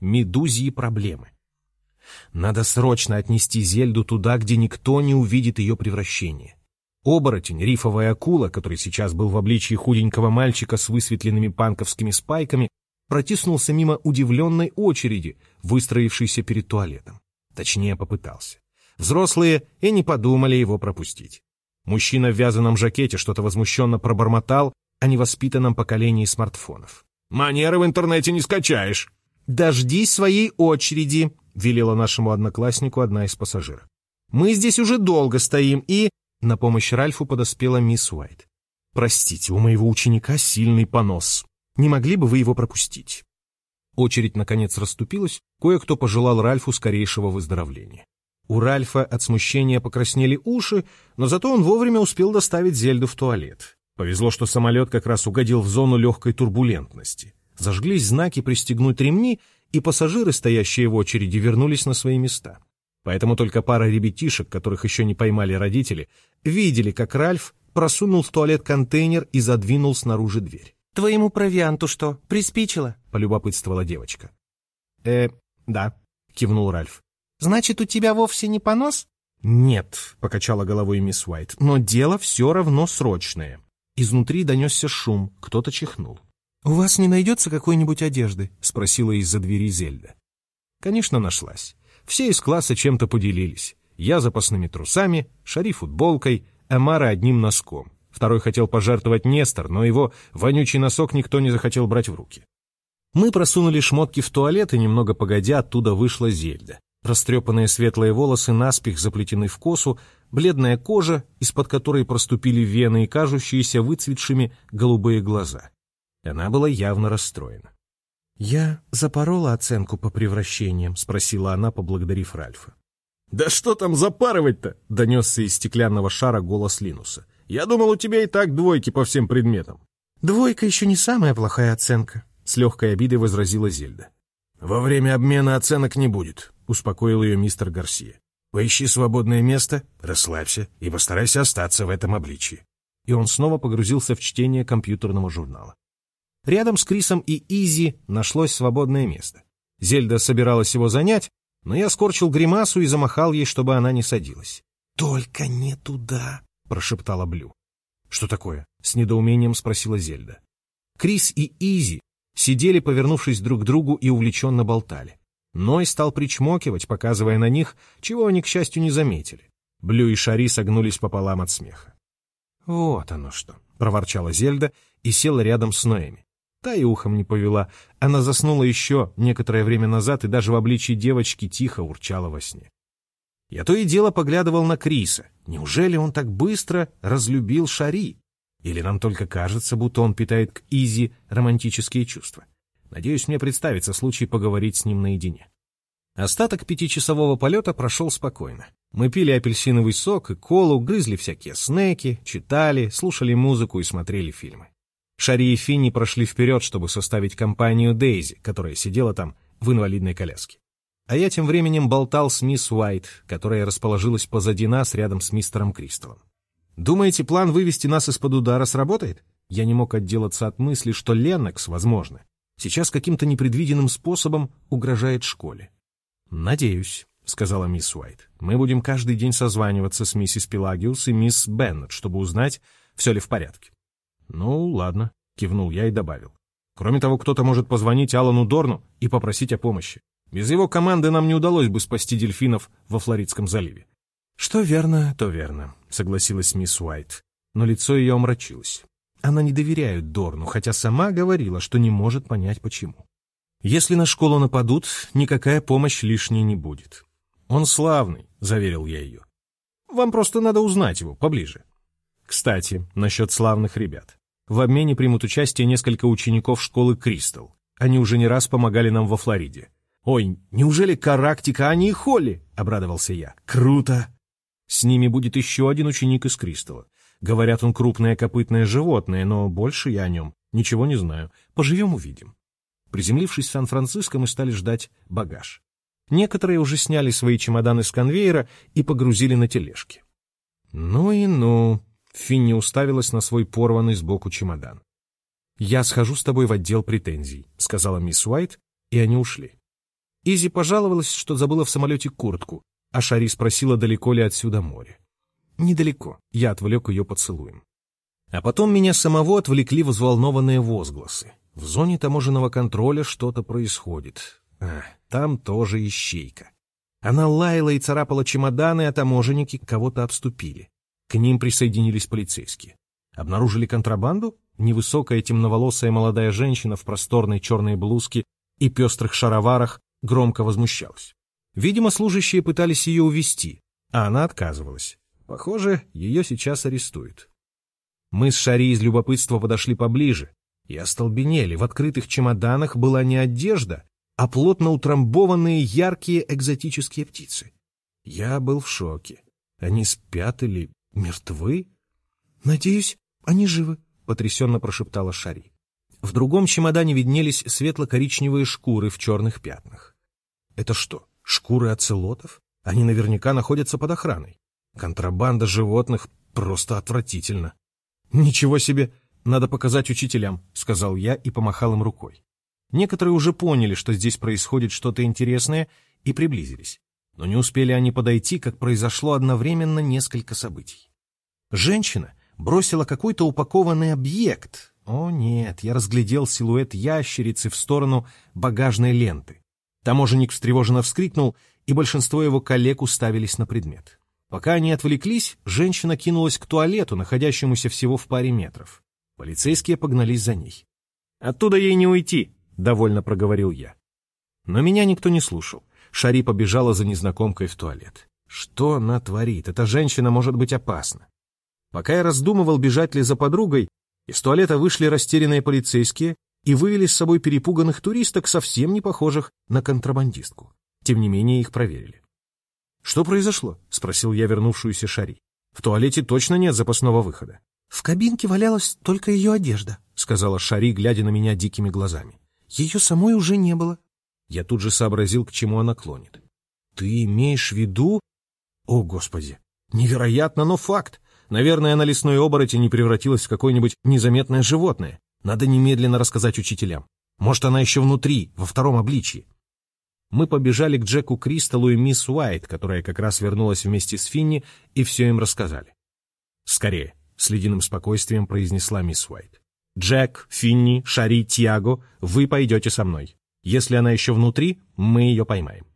медузьи проблемы. Надо срочно отнести Зельду туда, где никто не увидит ее превращение. Оборотень, рифовая акула, который сейчас был в обличии худенького мальчика с высветленными панковскими спайками, протиснулся мимо удивленной очереди, выстроившейся перед туалетом. Точнее, попытался. Взрослые и не подумали его пропустить. Мужчина в вязаном жакете что-то возмущенно пробормотал о невоспитанном поколении смартфонов. «Манеры в интернете не скачаешь!» «Дождись своей очереди», — велела нашему однокласснику одна из пассажиров. «Мы здесь уже долго стоим, и...» На помощь Ральфу подоспела мисс Уайт. «Простите, у моего ученика сильный понос. Не могли бы вы его пропустить?» Очередь, наконец, расступилась, кое-кто пожелал Ральфу скорейшего выздоровления. У Ральфа от смущения покраснели уши, но зато он вовремя успел доставить Зельду в туалет. Повезло, что самолет как раз угодил в зону легкой турбулентности. Зажглись знаки «пристегнуть ремни», и пассажиры, стоящие в очереди, вернулись на свои места. Поэтому только пара ребятишек, которых еще не поймали родители, видели, как Ральф просунул в туалет контейнер и задвинул снаружи дверь. «Твоему провианту что, приспичило?» — полюбопытствовала девочка. «Э, да», — кивнул Ральф. «Значит, у тебя вовсе не понос?» «Нет», — покачала головой мисс Уайт, — «но дело все равно срочное». Изнутри донесся шум, кто-то чихнул. «У вас не найдется какой-нибудь одежды?» — спросила из-за двери Зельда. Конечно, нашлась. Все из класса чем-то поделились. Я запасными трусами, Шари футболкой, Амара одним носком. Второй хотел пожертвовать Нестор, но его вонючий носок никто не захотел брать в руки. Мы просунули шмотки в туалет, и немного погодя оттуда вышла Зельда. Растрепанные светлые волосы наспех заплетены в косу, бледная кожа, из-под которой проступили вены и кажущиеся выцветшими голубые глаза. Она была явно расстроена. «Я запорола оценку по превращениям?» — спросила она, поблагодарив Ральфа. «Да что там запарывать-то?» — донесся из стеклянного шара голос Линуса. «Я думал, у тебя и так двойки по всем предметам». «Двойка еще не самая плохая оценка», — с легкой обидой возразила Зельда. «Во время обмена оценок не будет», — успокоил ее мистер Гарсия. «Поищи свободное место, расслабься и постарайся остаться в этом обличии». И он снова погрузился в чтение компьютерного журнала. Рядом с Крисом и Изи нашлось свободное место. Зельда собиралась его занять, но я скорчил гримасу и замахал ей, чтобы она не садилась. «Только не туда», — прошептала Блю. «Что такое?» — с недоумением спросила Зельда. Крис и Изи сидели, повернувшись друг к другу, и увлеченно болтали. Ной стал причмокивать, показывая на них, чего они, к счастью, не заметили. Блю и Шари согнулись пополам от смеха. «Вот оно что!» — проворчала Зельда и села рядом с Ноэми. Та и ухом не повела. Она заснула еще некоторое время назад и даже в обличии девочки тихо урчала во сне. Я то и дело поглядывал на Криса. Неужели он так быстро разлюбил Шари? Или нам только кажется, будто он питает к Изи романтические чувства? Надеюсь, мне представится случай поговорить с ним наедине. Остаток пятичасового полета прошел спокойно. Мы пили апельсиновый сок и колу, грызли всякие снеки, читали, слушали музыку и смотрели фильмы. Шари и Финни прошли вперед, чтобы составить компанию Дейзи, которая сидела там в инвалидной коляске. А я тем временем болтал с мисс Уайт, которая расположилась позади нас рядом с мистером Кристаллом. «Думаете, план вывести нас из-под удара сработает?» Я не мог отделаться от мысли, что Леннокс, возможно, сейчас каким-то непредвиденным способом угрожает школе. «Надеюсь», — сказала мисс Уайт. «Мы будем каждый день созваниваться с миссис Пелагиус и мисс Беннет, чтобы узнать, все ли в порядке. «Ну, ладно», — кивнул я и добавил. «Кроме того, кто-то может позвонить Алану Дорну и попросить о помощи. Без его команды нам не удалось бы спасти дельфинов во Флоридском заливе». «Что верно, то верно», — согласилась мисс Уайт. Но лицо ее омрачилось. Она не доверяет Дорну, хотя сама говорила, что не может понять, почему. «Если на школу нападут, никакая помощь лишней не будет. Он славный», — заверил я ее. «Вам просто надо узнать его поближе». Кстати, насчет славных ребят. В обмене примут участие несколько учеников школы Кристал. Они уже не раз помогали нам во Флориде. «Ой, неужели Карактика, а не и Холли?» — обрадовался я. «Круто!» С ними будет еще один ученик из Кристалла. Говорят, он крупное копытное животное, но больше я о нем ничего не знаю. Поживем — увидим. Приземлившись в Сан-Франциско, мы стали ждать багаж. Некоторые уже сняли свои чемоданы с конвейера и погрузили на тележки. Ну и ну, Финни уставилась на свой порванный сбоку чемодан. «Я схожу с тобой в отдел претензий», — сказала мисс Уайт, и они ушли. Изи пожаловалась, что забыла в самолете куртку, а Шари спросила, далеко ли отсюда море. «Недалеко», — я отвлек ее поцелуем. А потом меня самого отвлекли взволнованные возгласы. В зоне таможенного контроля что-то происходит. А, там тоже ищейка. Она лаяла и царапала чемоданы, а таможенники кого-то обступили. К ним присоединились полицейские. Обнаружили контрабанду? Невысокая темноволосая молодая женщина в просторной черной блузке и пестрых шароварах громко возмущалась. Видимо, служащие пытались ее увести, а она отказывалась. Похоже, ее сейчас арестуют. Мы с Шари из любопытства подошли поближе и остолбенели. В открытых чемоданах была не одежда, а плотно утрамбованные яркие экзотические птицы. Я был в шоке. Они спят или мертвы? «Надеюсь, они живы», — потрясенно прошептала Шари. В другом чемодане виднелись светло-коричневые шкуры в черных пятнах. Это что, шкуры оцелотов? Они наверняка находятся под охраной. Контрабанда животных просто отвратительно. «Ничего себе! Надо показать учителям», — сказал я и помахал им рукой. Некоторые уже поняли, что здесь происходит что-то интересное, и приблизились. Но не успели они подойти, как произошло одновременно несколько событий. Женщина бросила какой-то упакованный объект. О нет, я разглядел силуэт ящерицы в сторону багажной ленты. Таможенник встревоженно вскрикнул, и большинство его коллег уставились на предмет. Пока они отвлеклись, женщина кинулась к туалету, находящемуся всего в паре метров. Полицейские погнались за ней. «Оттуда ей не уйти», — довольно проговорил я. Но меня никто не слушал. Шари побежала за незнакомкой в туалет. Что она творит? Эта женщина может быть опасна. Пока я раздумывал, бежать ли за подругой, из туалета вышли растерянные полицейские и вывели с собой перепуганных туристок, совсем не похожих на контрабандистку. Тем не менее, их проверили. «Что произошло?» — спросил я вернувшуюся Шари. «В туалете точно нет запасного выхода». «В кабинке валялась только ее одежда», — сказала Шари, глядя на меня дикими глазами. «Ее самой уже не было». Я тут же сообразил, к чему она клонит. «Ты имеешь в виду...» «О, Господи! Невероятно, но факт! Наверное, на лесной оборотень не превратилась в какое-нибудь незаметное животное. Надо немедленно рассказать учителям. Может, она еще внутри, во втором обличье. Мы побежали к Джеку Кристаллу и мисс Уайт, которая как раз вернулась вместе с Финни, и все им рассказали. «Скорее», — с ледяным спокойствием произнесла мисс Уайт. «Джек, Финни, Шари, Тиаго, вы пойдете со мной. Если она еще внутри, мы ее поймаем».